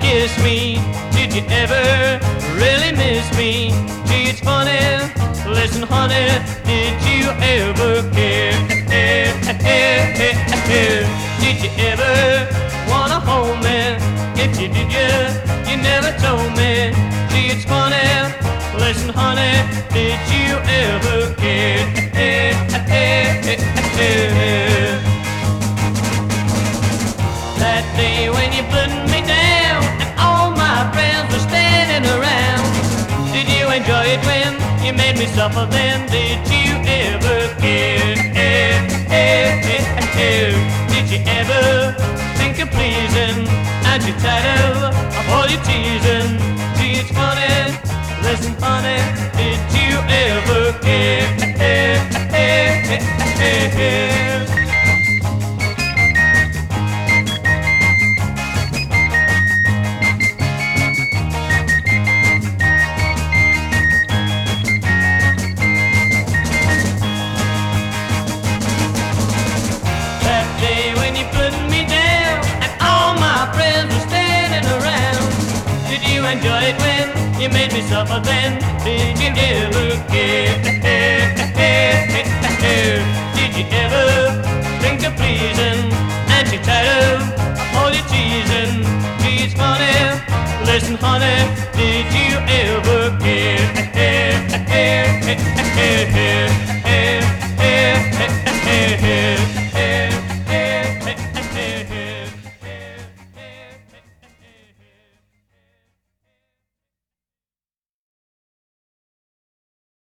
kiss me? Did you ever really miss me? Gee, it's funny. Listen, honey, did you ever care? Did you ever wanna hold me? If you did, you, you never told me. Gee, it's funny. Listen, honey, did you you made me suffer then? Did you ever care? Did you ever think of pleasing? Aren't you tired of, all your teasing? Gee, it's funny. Listen, honey, did you ever care? you enjoy it when you made me suffer then? Did you ever care? Did you ever think of pleasing? And you tired of all your teasing? She's funny. listen, honey, did you ever care?